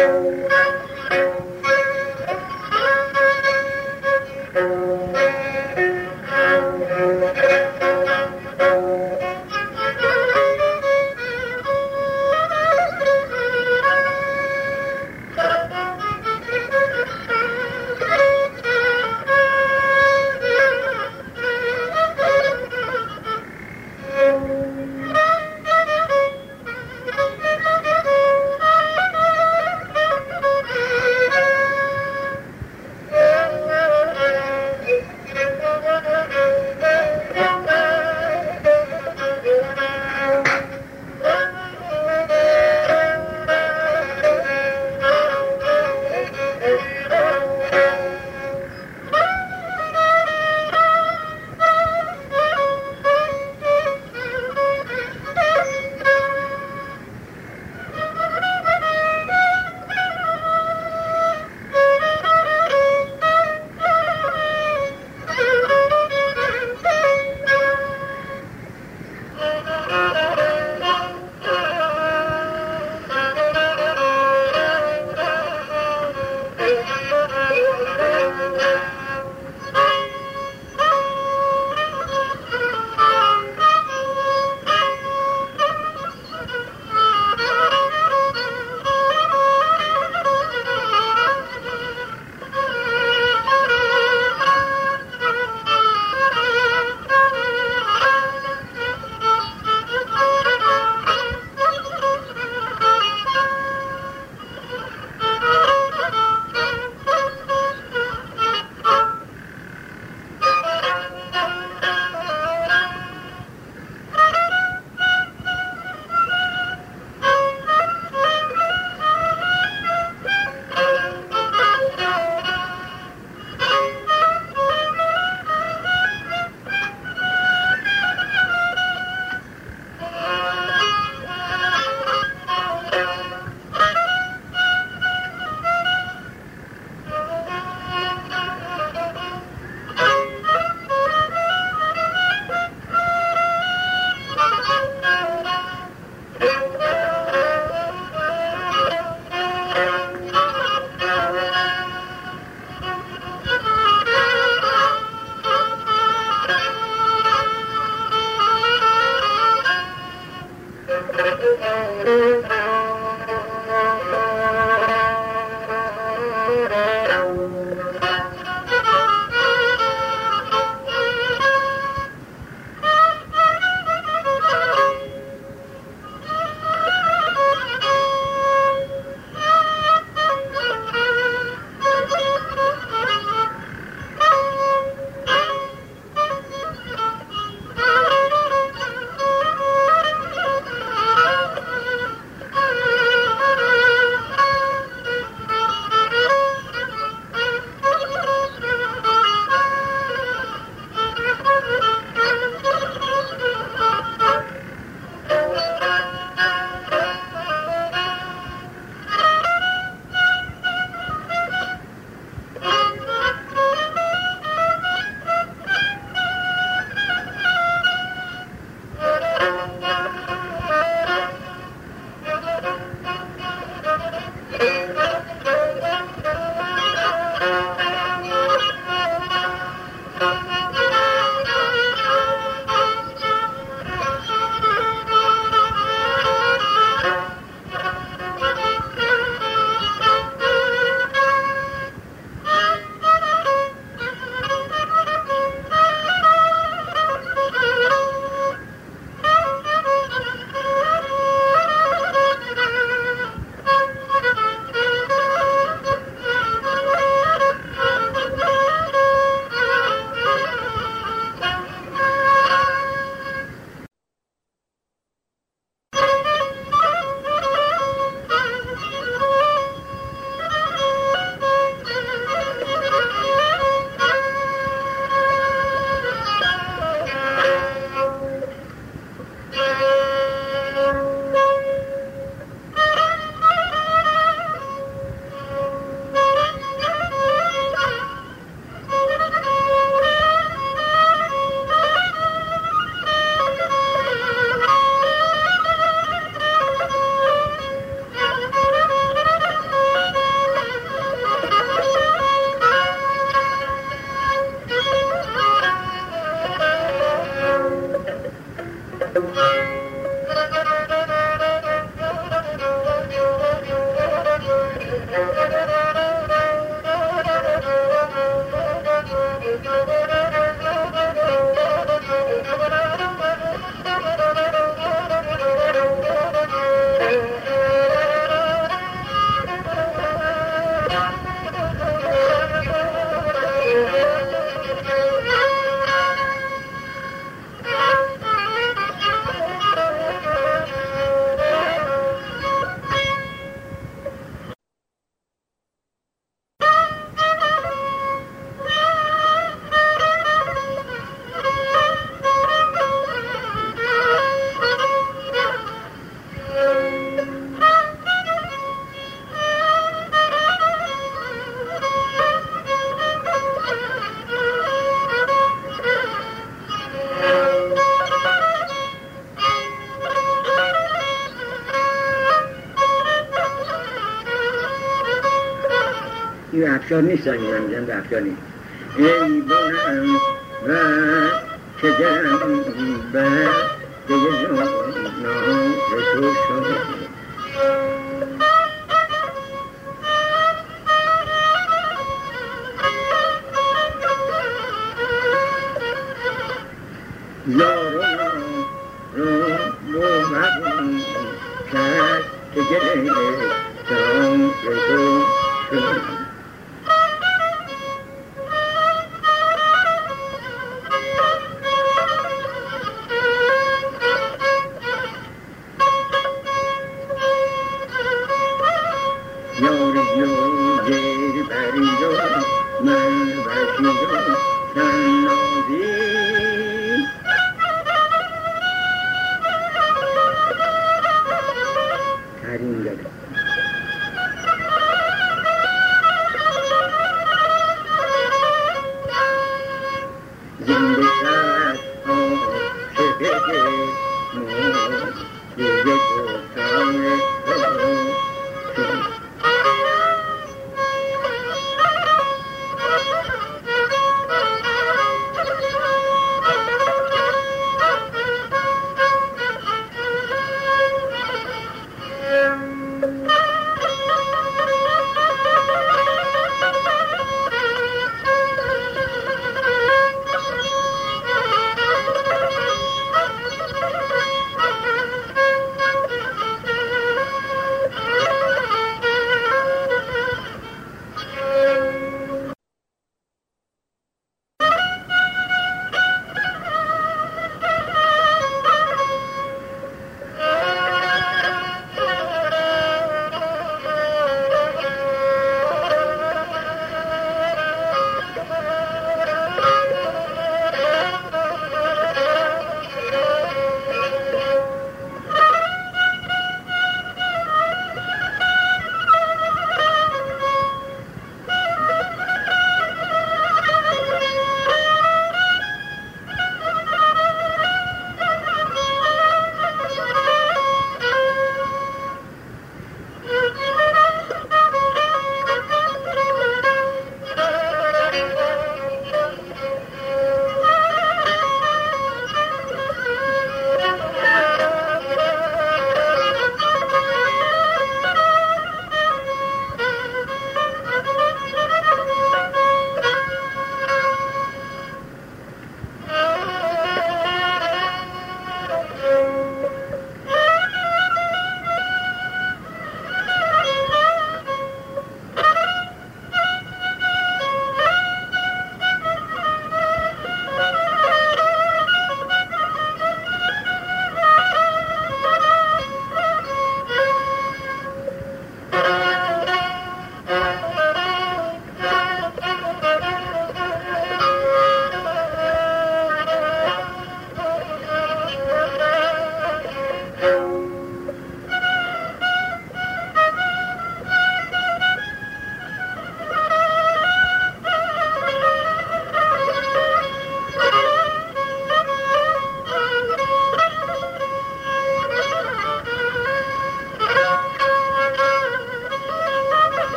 Música افکار نیست این من میگم به افکار نیست. ای بلند و که جنبه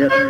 Yeah.